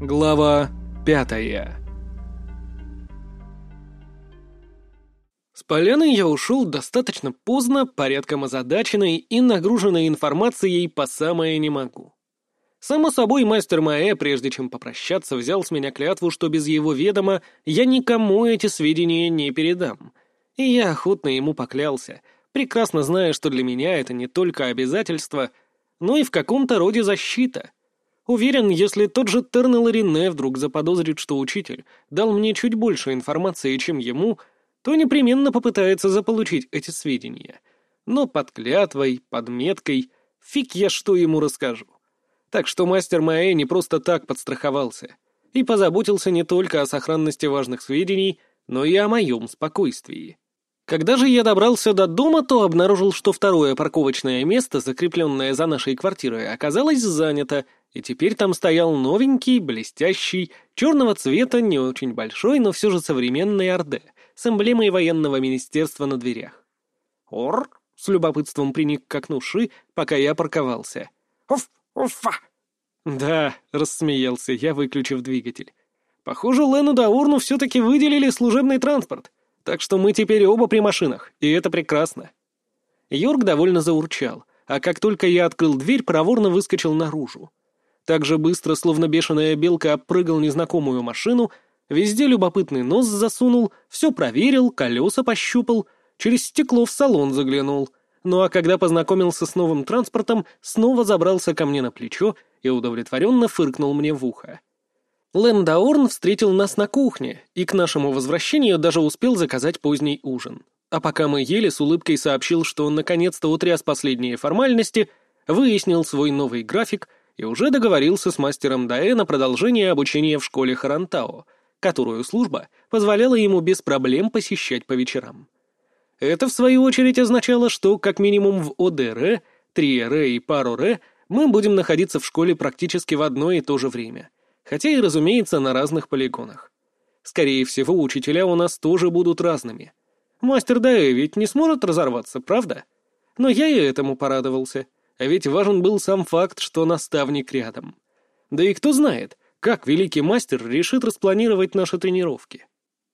Глава пятая С поляны я ушел достаточно поздно, порядком озадаченный и нагруженный информацией по самое не могу. Само собой, мастер Маэ, прежде чем попрощаться, взял с меня клятву, что без его ведома я никому эти сведения не передам. И я охотно ему поклялся, прекрасно зная, что для меня это не только обязательство, но и в каком-то роде защита — Уверен, если тот же Тернел Рене вдруг заподозрит, что учитель дал мне чуть больше информации, чем ему, то непременно попытается заполучить эти сведения. Но под клятвой, под меткой, фиг я что ему расскажу. Так что мастер Маэ не просто так подстраховался и позаботился не только о сохранности важных сведений, но и о моем спокойствии. Когда же я добрался до дома, то обнаружил, что второе парковочное место, закрепленное за нашей квартирой, оказалось занято — и теперь там стоял новенький, блестящий, черного цвета, не очень большой, но все же современный Орде, с эмблемой военного министерства на дверях. «Ор!» — с любопытством приник к окну Ши, пока я парковался. «Уф! Уфа!» «Да», — рассмеялся я, выключив двигатель. «Похоже, Лену да Урну все-таки выделили служебный транспорт, так что мы теперь оба при машинах, и это прекрасно». Йорк довольно заурчал, а как только я открыл дверь, проворно выскочил наружу. Так же быстро, словно бешеная белка, обпрыгал незнакомую машину, везде любопытный нос засунул, все проверил, колеса пощупал, через стекло в салон заглянул. Ну а когда познакомился с новым транспортом, снова забрался ко мне на плечо и удовлетворенно фыркнул мне в ухо. Лэндаорн встретил нас на кухне и к нашему возвращению даже успел заказать поздний ужин. А пока мы ели, с улыбкой сообщил, что он наконец-то утряс последние формальности, выяснил свой новый график — и уже договорился с мастером Даэ на продолжение обучения в школе Харантао, которую служба позволяла ему без проблем посещать по вечерам. Это, в свою очередь, означало, что как минимум в ОДР, 3Р и пару-Р мы будем находиться в школе практически в одно и то же время, хотя и, разумеется, на разных полигонах. Скорее всего, учителя у нас тоже будут разными. Мастер Даэ ведь не сможет разорваться, правда? Но я и этому порадовался — а ведь важен был сам факт, что наставник рядом. Да и кто знает, как великий мастер решит распланировать наши тренировки.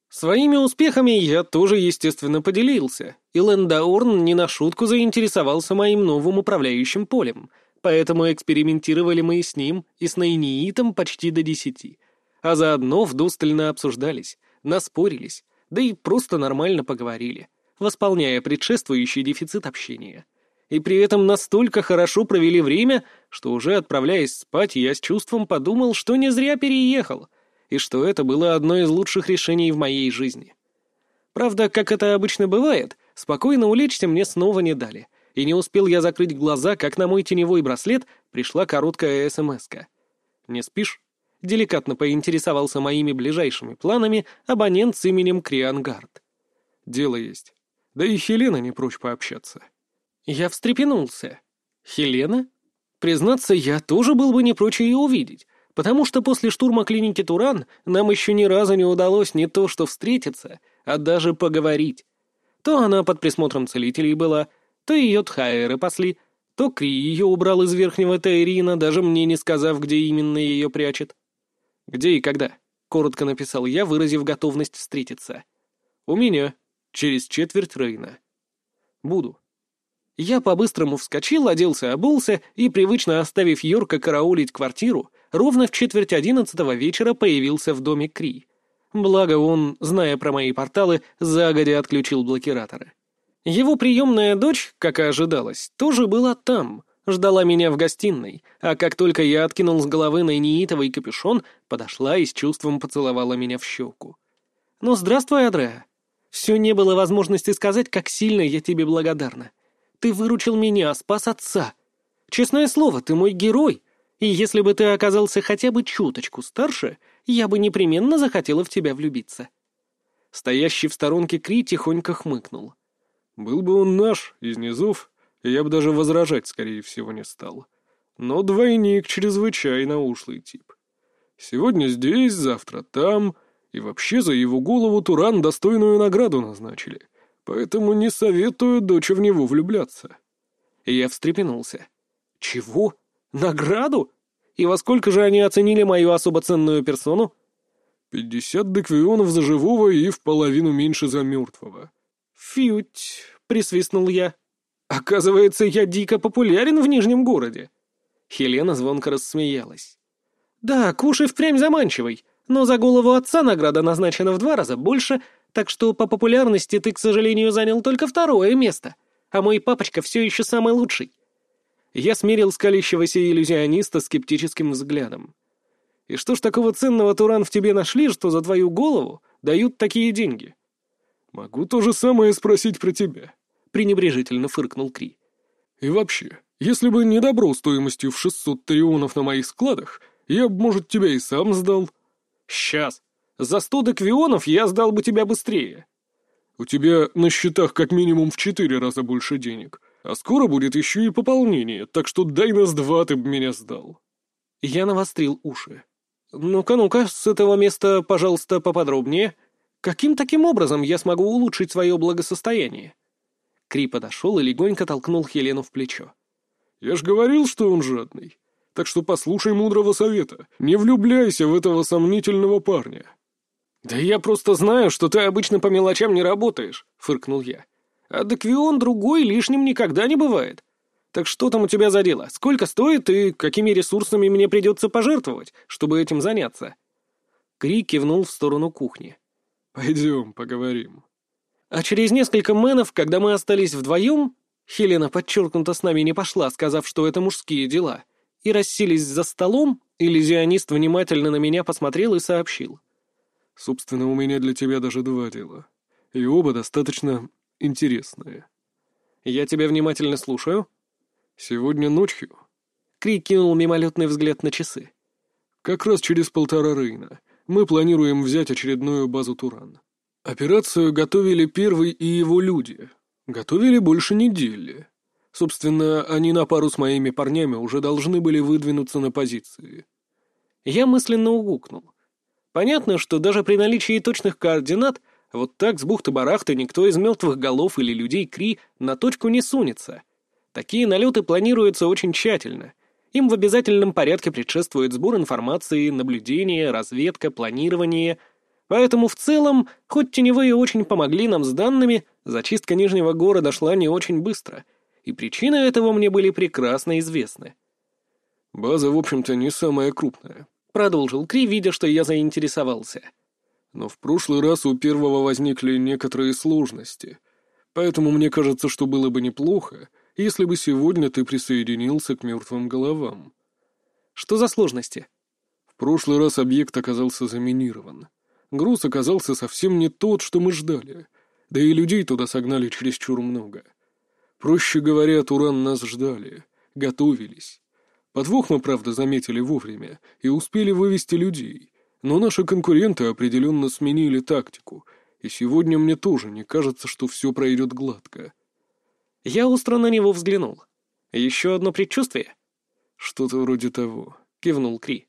Своими успехами я тоже, естественно, поделился, и Лэндаурн не на шутку заинтересовался моим новым управляющим полем, поэтому экспериментировали мы с ним и с Найниитом почти до десяти, а заодно вдостально обсуждались, наспорились, да и просто нормально поговорили, восполняя предшествующий дефицит общения и при этом настолько хорошо провели время, что уже отправляясь спать, я с чувством подумал, что не зря переехал, и что это было одно из лучших решений в моей жизни. Правда, как это обычно бывает, спокойно улечься мне снова не дали, и не успел я закрыть глаза, как на мой теневой браслет пришла короткая СМС-ка. «Не спишь?» — деликатно поинтересовался моими ближайшими планами абонент с именем Криангард. «Дело есть. Да и Хелена не прочь пообщаться». Я встрепенулся. Хелена? Признаться, я тоже был бы не прочь ее увидеть, потому что после штурма клиники Туран нам еще ни разу не удалось не то что встретиться, а даже поговорить. То она под присмотром целителей была, то ее тхаэры пасли, то Кри ее убрал из верхнего Тайрина, даже мне не сказав, где именно ее прячет. «Где и когда?» — коротко написал я, выразив готовность встретиться. «У меня. Через четверть Рейна. Буду». Я по-быстрому вскочил, оделся, обулся и, привычно оставив Йорка караулить квартиру, ровно в четверть одиннадцатого вечера появился в доме Кри. Благо он, зная про мои порталы, загодя отключил блокираторы. Его приемная дочь, как и ожидалось, тоже была там, ждала меня в гостиной, а как только я откинул с головы найниитовый капюшон, подошла и с чувством поцеловала меня в щеку. «Ну, здравствуй, Адреа. Все не было возможности сказать, как сильно я тебе благодарна. Ты выручил меня, спас отца. Честное слово, ты мой герой. И если бы ты оказался хотя бы чуточку старше, я бы непременно захотела в тебя влюбиться». Стоящий в сторонке Кри тихонько хмыкнул. «Был бы он наш, из низов, я бы даже возражать, скорее всего, не стал. Но двойник чрезвычайно ушлый тип. Сегодня здесь, завтра там, и вообще за его голову Туран достойную награду назначили поэтому не советую дочь в него влюбляться». Я встрепенулся. «Чего? Награду? И во сколько же они оценили мою особо ценную персону? Пятьдесят деквионов за живого и в половину меньше за мертвого. Фють, присвистнул я. Оказывается, я дико популярен в Нижнем городе. Хелена звонко рассмеялась. Да, куш и впрямь заманчивый, но за голову отца награда назначена в два раза больше, так что по популярности ты, к сожалению, занял только второе место, а мой папочка все еще самый лучший. Я смерил скалящегося иллюзиониста скептическим взглядом. И что ж такого ценного, Туран, в тебе нашли, что за твою голову дают такие деньги? Могу то же самое спросить про тебя, пренебрежительно фыркнул Кри. И вообще, если бы не добро стоимостью в шестьсот трионов на моих складах, я бы, может, тебя и сам сдал. Сейчас. За сто деквионов я сдал бы тебя быстрее. У тебя на счетах как минимум в четыре раза больше денег, а скоро будет еще и пополнение, так что дай нас два, ты бы меня сдал. Я навострил уши. «Ну-ка, ну-ка, с этого места, пожалуйста, поподробнее. Каким таким образом я смогу улучшить свое благосостояние?» Кри подошел и легонько толкнул Хелену в плечо. «Я ж говорил, что он жадный. Так что послушай мудрого совета. Не влюбляйся в этого сомнительного парня». «Да я просто знаю, что ты обычно по мелочам не работаешь», — фыркнул я. «А Деквион другой лишним никогда не бывает. Так что там у тебя за дело? Сколько стоит и какими ресурсами мне придется пожертвовать, чтобы этим заняться?» Кри кивнул в сторону кухни. «Пойдем, поговорим». А через несколько мэнов, когда мы остались вдвоем, Хелена подчеркнуто с нами не пошла, сказав, что это мужские дела, и расселись за столом, иллюзионист внимательно на меня посмотрел и сообщил. «Собственно, у меня для тебя даже два дела, и оба достаточно интересные». «Я тебя внимательно слушаю», «Сегодня ночью...» Крик кинул мимолетный взгляд на часы. «Как раз через полтора Рейна мы планируем взять очередную базу Туран. Операцию готовили Первый и его люди. Готовили больше недели. Собственно, они на пару с моими парнями уже должны были выдвинуться на позиции». Я мысленно угукнул. Понятно, что даже при наличии точных координат вот так с бухты-барахты никто из мертвых голов или людей Кри на точку не сунется — Такие налеты планируются очень тщательно. Им в обязательном порядке предшествует сбор информации, наблюдение, разведка, планирование. Поэтому в целом, хоть теневые очень помогли нам с данными, зачистка Нижнего города шла не очень быстро, и причины этого мне были прекрасно известны. «База, в общем-то, не самая крупная», — продолжил Кри, видя, что я заинтересовался. «Но в прошлый раз у первого возникли некоторые сложности, поэтому мне кажется, что было бы неплохо, если бы сегодня ты присоединился к мертвым головам. Что за сложности? В прошлый раз объект оказался заминирован. Груз оказался совсем не тот, что мы ждали. Да и людей туда согнали чересчур много. Проще говоря, Туран нас ждали, готовились. Подвох мы, правда, заметили вовремя и успели вывести людей, но наши конкуренты определенно сменили тактику, и сегодня мне тоже не кажется, что все пройдет гладко. Я остро на него взглянул. «Еще одно предчувствие?» «Что-то вроде того», — кивнул Кри.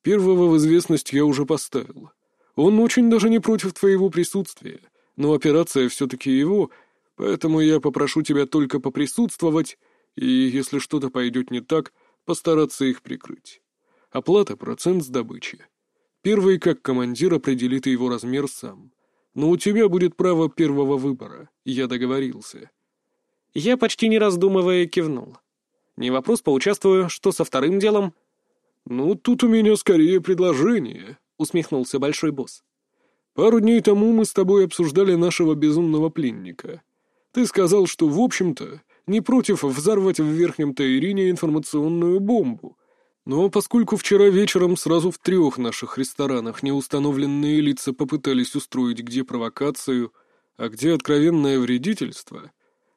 «Первого в известность я уже поставил. Он очень даже не против твоего присутствия, но операция все-таки его, поэтому я попрошу тебя только поприсутствовать и, если что-то пойдет не так, постараться их прикрыть. Оплата — процент с добычи. Первый, как командир, определит его размер сам. Но у тебя будет право первого выбора, я договорился». Я почти не раздумывая кивнул. Не вопрос, поучаствую, что со вторым делом? «Ну, тут у меня скорее предложение», — усмехнулся большой босс. «Пару дней тому мы с тобой обсуждали нашего безумного пленника. Ты сказал, что, в общем-то, не против взорвать в Верхнем Таирине информационную бомбу. Но поскольку вчера вечером сразу в трех наших ресторанах неустановленные лица попытались устроить где провокацию, а где откровенное вредительство,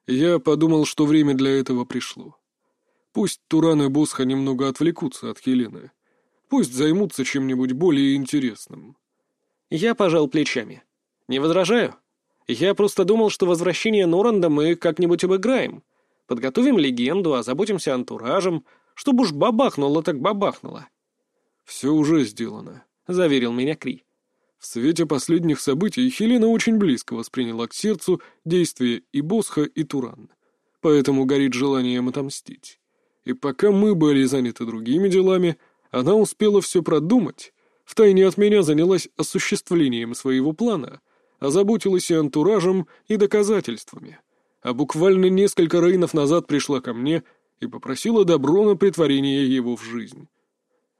я подумал, что время для этого пришло. Пусть Туран и Босха немного отвлекутся от Хелены. Пусть займутся чем-нибудь более интересным. Я пожал плечами. Не возражаю. Я просто думал, что возвращение Норанда мы как-нибудь обыграем. Подготовим легенду, озаботимся антуражем, чтобы уж бабахнуло так бабахнуло. «Все уже сделано», — заверил меня Кри. В свете последних событий Хелена очень близко восприняла к сердцу действия и Босха, и Туран, поэтому горит желанием отомстить. И пока мы были заняты другими делами, Она успела все продумать, втайне от меня занялась осуществлением своего плана, озаботилась и антуражем, и доказательствами, а буквально несколько рейнов назад пришла ко мне и попросила добро на притворение его в жизнь.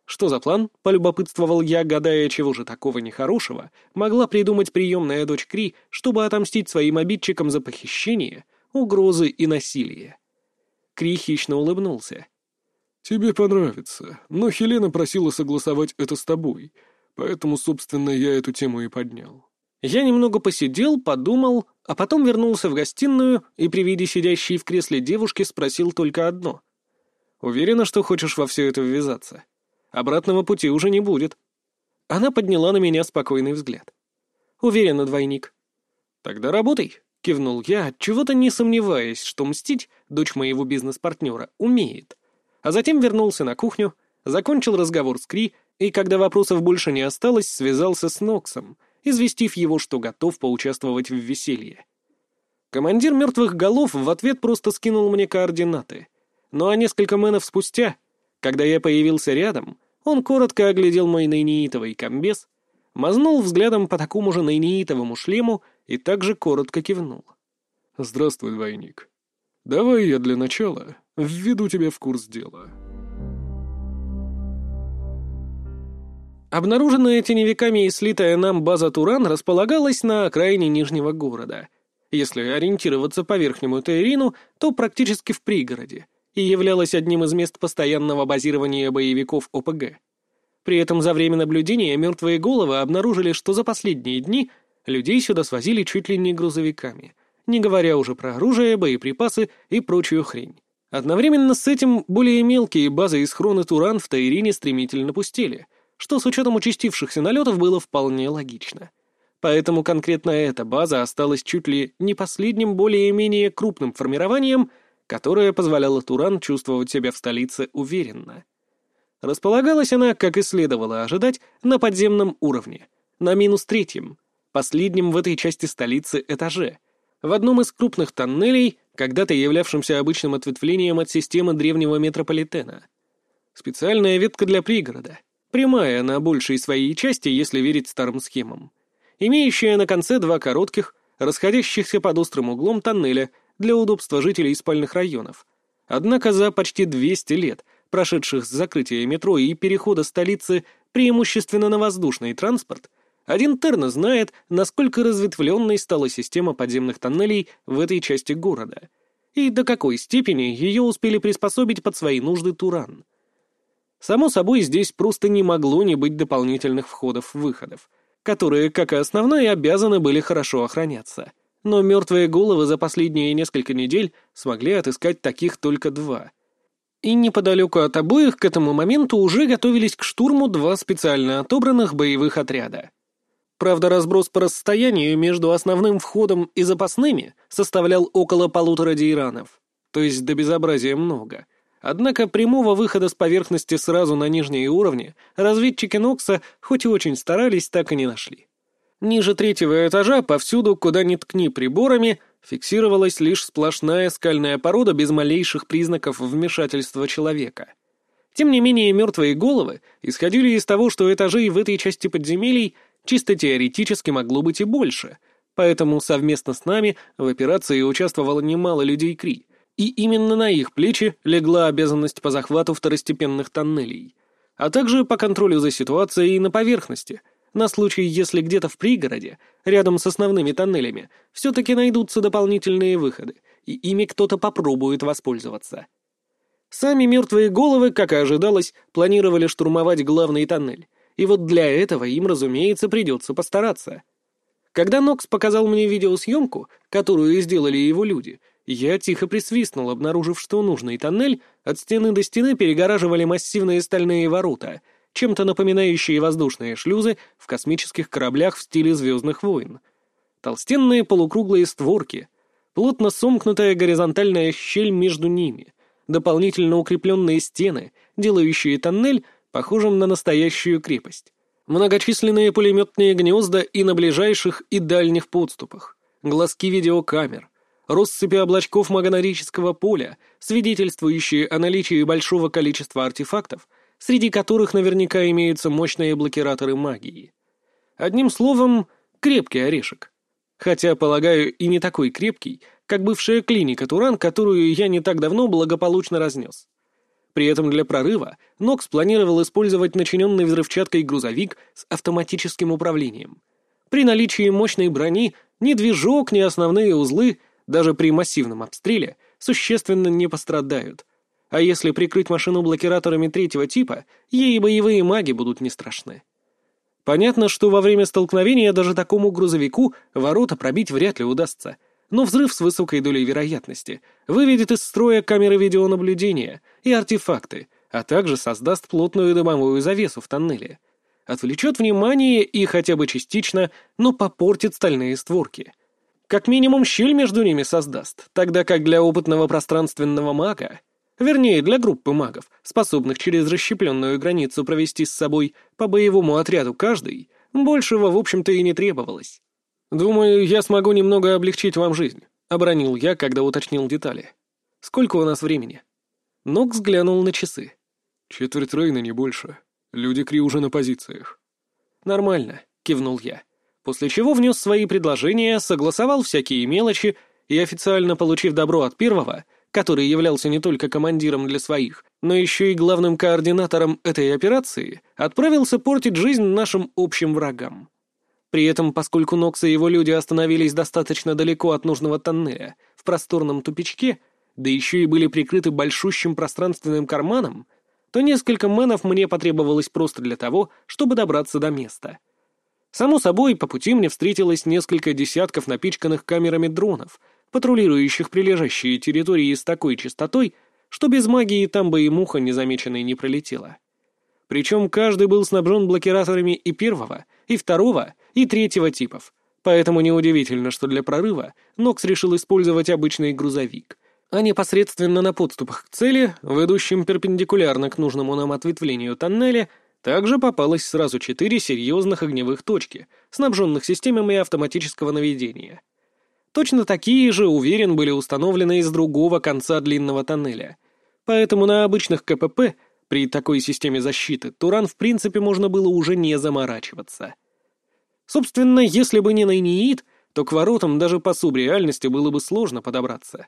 «Что за план?» — полюбопытствовал я, гадая, чего же такого нехорошего могла придумать приемная дочь Кри, чтобы отомстить своим обидчикам за похищение, угрозы и насилие. Кри хищно улыбнулся. «Тебе понравится, но Хелена просила согласовать это с тобой, поэтому, собственно, я эту тему и поднял». Я немного посидел, подумал, а потом вернулся в гостиную и при виде сидящей в кресле девушки спросил только одно. «Уверена, что хочешь во все это ввязаться? Обратного пути уже не будет». Она подняла на меня спокойный взгляд. «Уверена, двойник». «Тогда работай», — кивнул я, чего-то не сомневаясь, что мстить дочь моего бизнес-партнера умеет а затем вернулся на кухню, закончил разговор с Кри и, когда вопросов больше не осталось, связался с Ноксом, известив его, что готов поучаствовать в веселье. Командир мертвых голов в ответ просто скинул мне координаты. Ну а несколько мэнов спустя, когда я появился рядом, он коротко оглядел мой нейнеитовый комбез, мазнул взглядом по такому же нейнеитовому шлему и также коротко кивнул. «Здравствуй, двойник. Давай я для начала Введу тебя в курс дела. Обнаруженная теневиками и слитая нам база Туран располагалась на окраине Нижнего города. Если ориентироваться по Верхнему Тейрину, то практически в пригороде, и являлась одним из мест постоянного базирования боевиков ОПГ. При этом за время наблюдения мертвые головы обнаружили, что за последние дни людей сюда свозили чуть ли не грузовиками, не говоря уже про оружие, боеприпасы и прочую хрень. Одновременно с этим более мелкие базы из хроны Туран в Таирине стремительно пустели, что с учетом участившихся налетов было вполне логично. Поэтому конкретно эта база осталась чуть ли не последним более-менее крупным формированием, которое позволяло Туран чувствовать себя в столице уверенно. Располагалась она, как и следовало ожидать, на подземном уровне, на минус третьем, последнем в этой части столицы этаже, в одном из крупных тоннелей, когда-то являвшимся обычным ответвлением от системы древнего метрополитена. Специальная ветка для пригорода, прямая на большей своей части, если верить старым схемам, имеющая на конце два коротких, расходящихся под острым углом тоннеля для удобства жителей спальных районов. Однако за почти 200 лет, прошедших с закрытия метро и перехода столицы преимущественно на воздушный транспорт, один Терна знает, насколько разветвленной стала система подземных тоннелей в этой части города, и до какой степени ее успели приспособить под свои нужды Туран. Само собой, здесь просто не могло не быть дополнительных входов-выходов, которые, как и основной, обязаны были хорошо охраняться. Но мертвые головы за последние несколько недель смогли отыскать таких только два. И неподалеку от обоих к этому моменту уже готовились к штурму два специально отобранных боевых отряда — Правда, разброс по расстоянию между основным входом и запасными составлял около полутора дейранов, то есть до безобразия много. Однако прямого выхода с поверхности сразу на нижние уровни разведчики Нокса, хоть и очень старались, так и не нашли. Ниже третьего этажа, повсюду, куда ни ткни приборами, фиксировалась лишь сплошная скальная порода без малейших признаков вмешательства человека. Тем не менее, мертвые головы исходили из того, что этажей в этой части подземелий Чисто теоретически могло быть и больше, поэтому совместно с нами в операции участвовало немало людей Кри, и именно на их плечи легла обязанность по захвату второстепенных тоннелей, а также по контролю за ситуацией на поверхности, на случай, если где-то в пригороде, рядом с основными тоннелями, все-таки найдутся дополнительные выходы, и ими кто-то попробует воспользоваться. Сами мертвые головы, как и ожидалось, планировали штурмовать главный тоннель, и вот для этого им, разумеется, придется постараться. Когда Нокс показал мне видеосъемку, которую сделали его люди, я тихо присвистнул, обнаружив, что нужный тоннель от стены до стены перегораживали массивные стальные ворота, чем-то напоминающие воздушные шлюзы в космических кораблях в стиле «Звездных войн». Толстенные полукруглые створки, плотно сомкнутая горизонтальная щель между ними, дополнительно укрепленные стены, делающие тоннель похожим на настоящую крепость. Многочисленные пулеметные гнезда и на ближайших и дальних подступах, глазки видеокамер, россыпи облачков магонорического поля, свидетельствующие о наличии большого количества артефактов, среди которых наверняка имеются мощные блокираторы магии. Одним словом, крепкий орешек. Хотя, полагаю, и не такой крепкий, как бывшая клиника Туран, которую я не так давно благополучно разнес. При этом для прорыва Нокс планировал использовать начиненный взрывчаткой грузовик с автоматическим управлением. При наличии мощной брони ни движок, ни основные узлы, даже при массивном обстреле, существенно не пострадают. А если прикрыть машину блокираторами третьего типа, ей боевые маги будут не страшны. Понятно, что во время столкновения даже такому грузовику ворота пробить вряд ли удастся — но взрыв с высокой долей вероятности выведет из строя камеры видеонаблюдения и артефакты, а также создаст плотную дымовую завесу в тоннеле. Отвлечет внимание и хотя бы частично, но попортит стальные створки. Как минимум щель между ними создаст, тогда как для опытного пространственного мага, вернее, для группы магов, способных через расщепленную границу провести с собой по боевому отряду каждый, большего, в общем-то, и не требовалось. «Думаю, я смогу немного облегчить вам жизнь», — обронил я, когда уточнил детали. «Сколько у нас времени?» Нокс взглянул на часы. «Четверть Рейна, не больше. Люди Кри уже на позициях». «Нормально», — кивнул я. После чего внес свои предложения, согласовал всякие мелочи и, официально получив добро от первого, который являлся не только командиром для своих, но еще и главным координатором этой операции, отправился портить жизнь нашим общим врагам. При этом, поскольку Нокс и его люди остановились достаточно далеко от нужного тоннеля, в просторном тупичке, да еще и были прикрыты большущим пространственным карманом, то несколько мэнов мне потребовалось просто для того, чтобы добраться до места. Само собой, по пути мне встретилось несколько десятков напичканных камерами дронов, патрулирующих прилежащие территории с такой частотой, что без магии там бы и муха незамеченной не пролетела. Причем каждый был снабжен блокираторами и первого, и второго, и третьего типов, поэтому неудивительно, что для прорыва Нокс решил использовать обычный грузовик, а непосредственно на подступах к цели, ведущим перпендикулярно к нужному нам ответвлению тоннеля, также попалось сразу четыре серьезных огневых точки, снабженных системами автоматического наведения. Точно такие же, уверен, были установлены из другого конца длинного тоннеля. Поэтому на обычных КПП при такой системе защиты Туран в принципе можно было уже не заморачиваться. Собственно, если бы не Найниит, то к воротам даже по субреальности было бы сложно подобраться.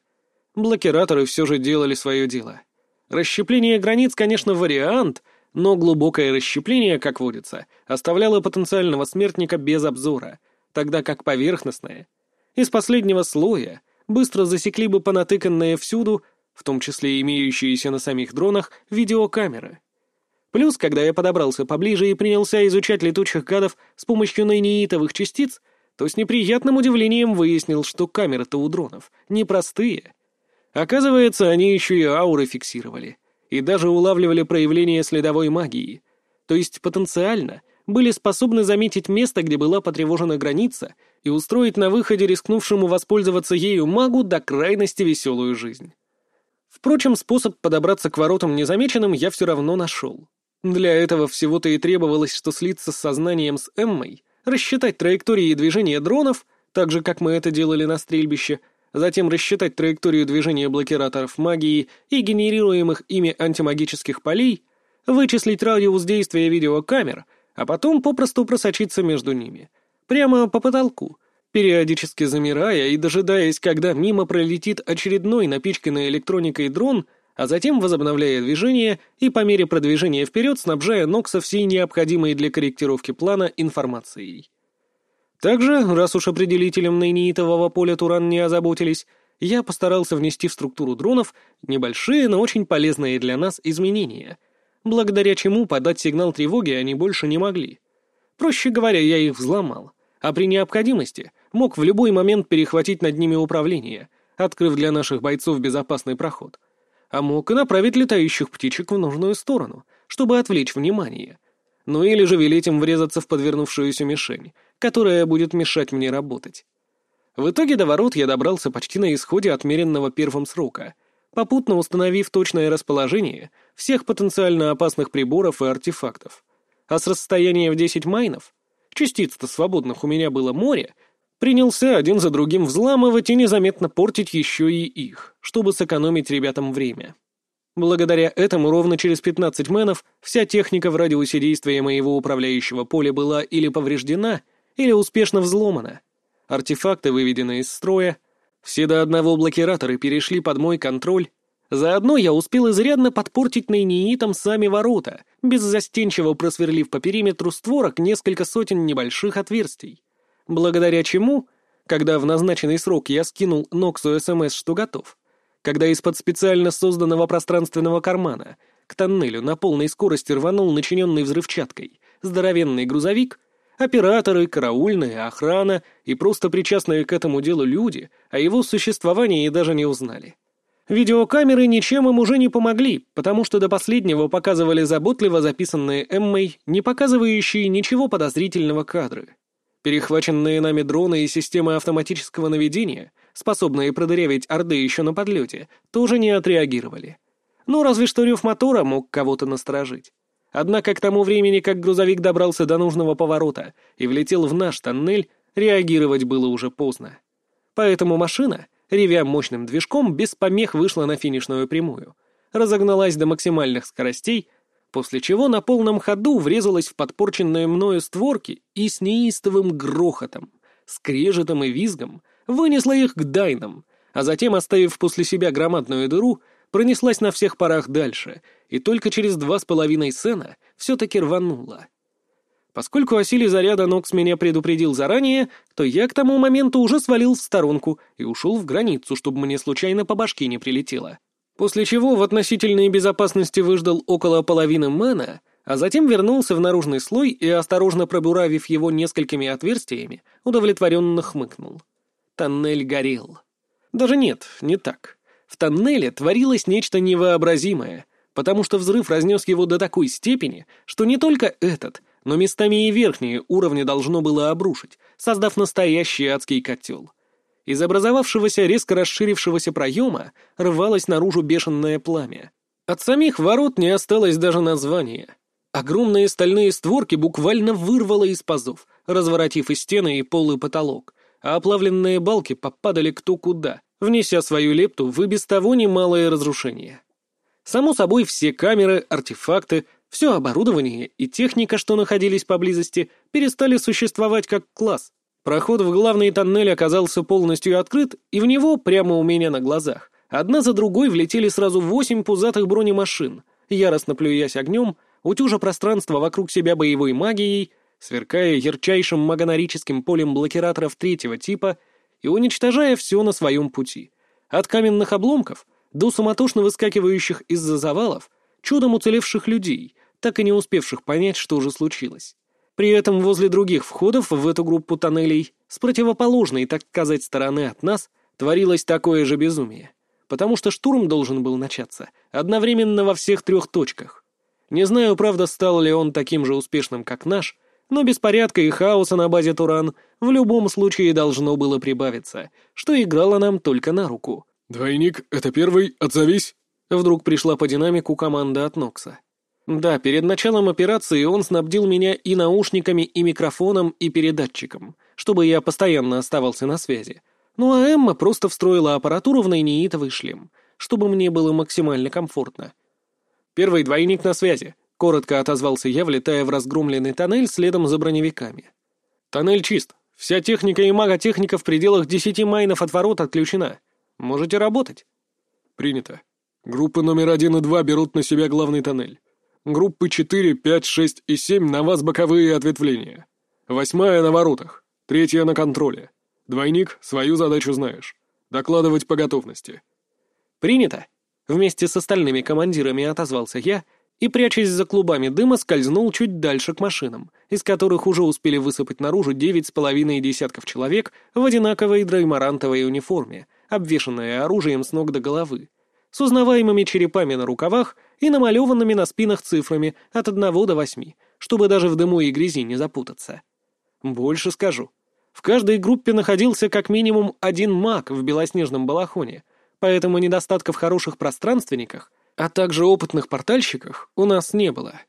Блокираторы все же делали свое дело. Расщепление границ, конечно, вариант, но глубокое расщепление, как водится, оставляло потенциального смертника без обзора, тогда как поверхностное. Из последнего слоя быстро засекли бы понатыканное всюду, в том числе имеющиеся на самих дронах, видеокамеры. Плюс, когда я подобрался поближе и принялся изучать летучих гадов с помощью нейнеитовых частиц, то с неприятным удивлением выяснил, что камеры-то у дронов непростые. Оказывается, они еще и ауры фиксировали, и даже улавливали проявление следовой магии. То есть потенциально были способны заметить место, где была потревожена граница, и устроить на выходе рискнувшему воспользоваться ею магу до крайности веселую жизнь. Впрочем, способ подобраться к воротам незамеченным я все равно нашел. Для этого всего-то и требовалось, что слиться с сознанием с Эммой, рассчитать траектории движения дронов, так же, как мы это делали на стрельбище, затем рассчитать траекторию движения блокираторов магии и генерируемых ими антимагических полей, вычислить радиус действия видеокамер, а потом попросту просочиться между ними. Прямо по потолку, периодически замирая и дожидаясь, когда мимо пролетит очередной напичканный электроникой дрон — а затем возобновляя движение и по мере продвижения вперед снабжая Нокса всей необходимой для корректировки плана информацией. Также, раз уж определителем нейнитового поля Туран не озаботились, я постарался внести в структуру дронов небольшие, но очень полезные для нас изменения, благодаря чему подать сигнал тревоги они больше не могли. Проще говоря, я их взломал, а при необходимости мог в любой момент перехватить над ними управление, открыв для наших бойцов безопасный проход — а мог и направить летающих птичек в нужную сторону, чтобы отвлечь внимание. Ну или же велеть им врезаться в подвернувшуюся мишень, которая будет мешать мне работать. В итоге до ворот я добрался почти на исходе отмеренного первым срока, попутно установив точное расположение всех потенциально опасных приборов и артефактов. А с расстояния в 10 майнов, частиц-то свободных у меня было море, принялся один за другим взламывать и незаметно портить еще и их, чтобы сэкономить ребятам время. Благодаря этому ровно через 15 мэнов вся техника в радиусе действия моего управляющего поля была или повреждена, или успешно взломана. Артефакты выведены из строя, все до одного блокираторы перешли под мой контроль. Заодно я успел изрядно подпортить нейниитом сами ворота, беззастенчиво просверлив по периметру створок несколько сотен небольших отверстий. Благодаря чему, когда в назначенный срок я скинул Ноксу СМС, что готов, когда из-под специально созданного пространственного кармана к тоннелю на полной скорости рванул начиненный взрывчаткой здоровенный грузовик, операторы, караульная, охрана и просто причастные к этому делу люди о его существовании даже не узнали. Видеокамеры ничем им уже не помогли, потому что до последнего показывали заботливо записанные Эммой, не показывающие ничего подозрительного кадры. Перехваченные нами дроны и системы автоматического наведения, способные продырявить Орды еще на подлете, тоже не отреагировали. Ну, разве что рев мотора мог кого-то насторожить. Однако к тому времени, как грузовик добрался до нужного поворота и влетел в наш тоннель, реагировать было уже поздно. Поэтому машина, ревя мощным движком, без помех вышла на финишную прямую, разогналась до максимальных скоростей после чего на полном ходу врезалась в подпорченные мною створки и с неистовым грохотом, скрежетом и визгом вынесла их к дайнам, а затем, оставив после себя громадную дыру, пронеслась на всех парах дальше, и только через два с половиной сена все-таки рванула. Поскольку о силе заряда Нокс меня предупредил заранее, то я к тому моменту уже свалил в сторонку и ушел в границу, чтобы мне случайно по башке не прилетело. После чего в относительной безопасности выждал около половины мэна, а затем вернулся в наружный слой и, осторожно пробуравив его несколькими отверстиями, удовлетворенно хмыкнул. Тоннель горел. Даже нет, не так. В тоннеле творилось нечто невообразимое, потому что взрыв разнес его до такой степени, что не только этот, но местами и верхние уровни должно было обрушить, создав настоящий адский котел. Из образовавшегося резко расширившегося проема рвалось наружу бешеное пламя. От самих ворот не осталось даже названия. Огромные стальные створки буквально вырвало из пазов, разворотив и стены, и пол, и потолок, а оплавленные балки попадали кто куда, внеся свою лепту в и без того немалое разрушение. Само собой, все камеры, артефакты, все оборудование и техника, что находились поблизости, перестали существовать как класс, Проход в главный тоннель оказался полностью открыт, и в него, прямо у меня на глазах, одна за другой влетели сразу восемь пузатых бронемашин, яростно плюясь огнем, утюжа пространство вокруг себя боевой магией, сверкая ярчайшим магонорическим полем блокираторов третьего типа и уничтожая все на своем пути. От каменных обломков до суматошно выскакивающих из-за завалов, чудом уцелевших людей, так и не успевших понять, что же случилось. При этом возле других входов в эту группу тоннелей, с противоположной, так сказать, стороны от нас, творилось такое же безумие. Потому что штурм должен был начаться одновременно во всех трех точках. Не знаю, правда, стал ли он таким же успешным, как наш, но беспорядка и хаоса на базе Туран в любом случае должно было прибавиться, что играло нам только на руку. «Двойник, это первый, отзовись!» Вдруг пришла по динамику команда от Нокса. Да, перед началом операции он снабдил меня и наушниками, и микрофоном, и передатчиком, чтобы я постоянно оставался на связи. Ну а Эмма просто встроила аппаратуру в нейнеитовый шлем, чтобы мне было максимально комфортно. «Первый двойник на связи», — коротко отозвался я, влетая в разгромленный тоннель следом за броневиками. «Тоннель чист. Вся техника и маготехника в пределах десяти майнов от ворот отключена. Можете работать». «Принято. Группы номер один и два берут на себя главный тоннель. Группы 4, 5, 6 и 7 на вас боковые ответвления. Восьмая на воротах. Третья на контроле. Двойник, свою задачу знаешь. Докладывать по готовности. Принято. Вместе с остальными командирами отозвался я и, прячась за клубами дыма, скользнул чуть дальше к машинам, из которых уже успели высыпать наружу девять с половиной десятков человек в одинаковой драймарантовой униформе, обвешанные оружием с ног до головы, с узнаваемыми черепами на рукавах и намалеванными на спинах цифрами от одного до восьми, чтобы даже в дыму и грязи не запутаться. Больше скажу. В каждой группе находился как минимум один маг в белоснежном балахоне, поэтому недостатков в хороших пространственниках, а также опытных портальщиках у нас не было.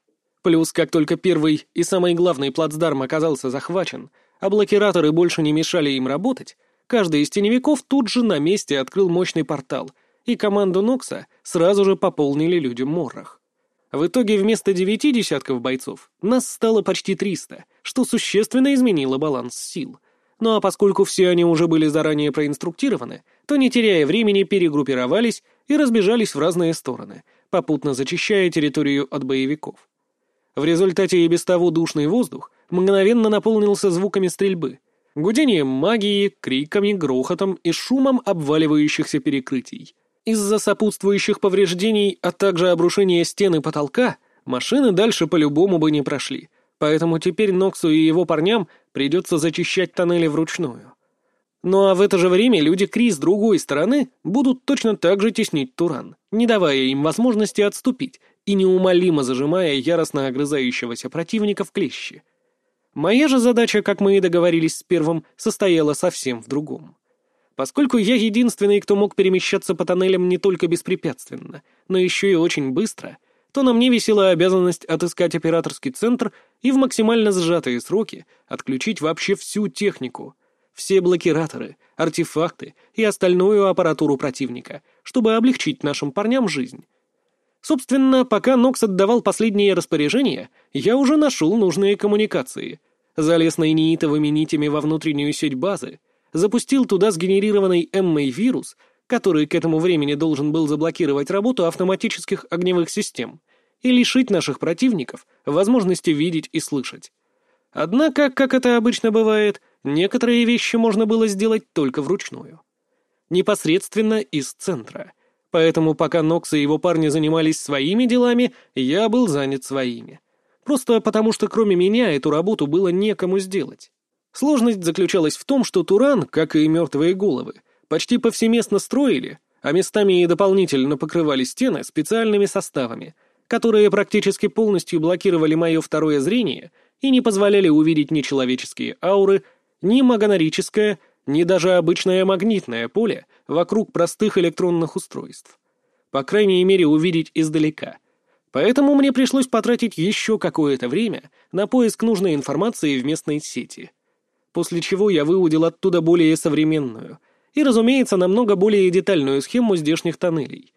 Плюс, как только первый и самый главный плацдарм оказался захвачен, а блокираторы больше не мешали им работать, каждый из теневиков тут же на месте открыл мощный портал — и команду Нокса сразу же пополнили люди Моррах. В итоге вместо девяти десятков бойцов нас стало почти триста, что существенно изменило баланс сил. Ну а поскольку все они уже были заранее проинструктированы, то, не теряя времени, перегруппировались и разбежались в разные стороны, попутно зачищая территорию от боевиков. В результате и без того душный воздух мгновенно наполнился звуками стрельбы, гудением магии, криками, грохотом и шумом обваливающихся перекрытий. Из-за сопутствующих повреждений, а также обрушения стены потолка, машины дальше по-любому бы не прошли, поэтому теперь Ноксу и его парням придется зачищать тоннели вручную. Ну а в это же время люди Кри с другой стороны будут точно так же теснить Туран, не давая им возможности отступить и неумолимо зажимая яростно огрызающегося противника в клещи. Моя же задача, как мы и договорились с первым, состояла совсем в другом. Поскольку я единственный, кто мог перемещаться по тоннелям не только беспрепятственно, но еще и очень быстро, то на мне висела обязанность отыскать операторский центр и в максимально сжатые сроки отключить вообще всю технику, все блокираторы, артефакты и остальную аппаратуру противника, чтобы облегчить нашим парням жизнь. Собственно, пока Нокс отдавал последние распоряжения, я уже нашел нужные коммуникации, залез наиниитовыми нитями во внутреннюю сеть базы, запустил туда сгенерированный Эммой вирус, который к этому времени должен был заблокировать работу автоматических огневых систем и лишить наших противников возможности видеть и слышать. Однако, как это обычно бывает, некоторые вещи можно было сделать только вручную. Непосредственно из центра. Поэтому пока Нокс и его парни занимались своими делами, я был занят своими. Просто потому, что кроме меня эту работу было некому сделать. Сложность заключалась в том, что Туран, как и мертвые головы, почти повсеместно строили, а местами и дополнительно покрывали стены специальными составами, которые практически полностью блокировали мое второе зрение и не позволяли увидеть ни человеческие ауры, ни магонорическое, ни даже обычное магнитное поле вокруг простых электронных устройств. По крайней мере, увидеть издалека. Поэтому мне пришлось потратить еще какое-то время на поиск нужной информации в местной сети — после чего я выудил оттуда более современную и, разумеется, намного более детальную схему здешних тоннелей.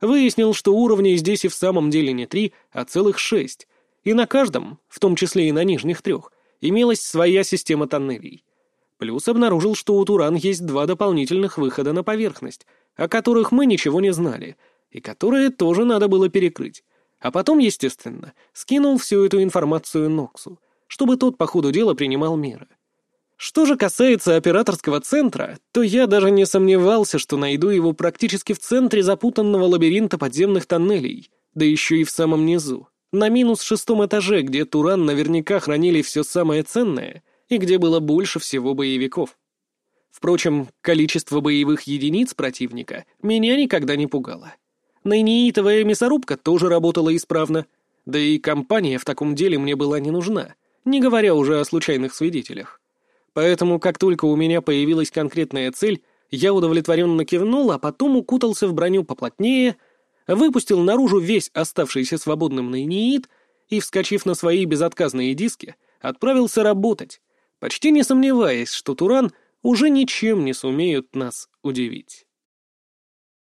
Выяснил, что уровней здесь и в самом деле не три, а целых шесть, и на каждом, в том числе и на нижних трех, имелась своя система тоннелей. Плюс обнаружил, что у Туран есть два дополнительных выхода на поверхность, о которых мы ничего не знали, и которые тоже надо было перекрыть. А потом, естественно, скинул всю эту информацию Ноксу, чтобы тот по ходу дела принимал меры. Что же касается операторского центра, то я даже не сомневался, что найду его практически в центре запутанного лабиринта подземных тоннелей, да еще и в самом низу, на минус шестом этаже, где Туран наверняка хранили все самое ценное и где было больше всего боевиков. Впрочем, количество боевых единиц противника меня никогда не пугало. Найнеитовая мясорубка тоже работала исправно, да и компания в таком деле мне была не нужна, не говоря уже о случайных свидетелях. Поэтому, как только у меня появилась конкретная цель, я удовлетворенно кивнул, а потом укутался в броню поплотнее, выпустил наружу весь оставшийся свободным нейнеид и, вскочив на свои безотказные диски, отправился работать, почти не сомневаясь, что Туран уже ничем не сумеют нас удивить.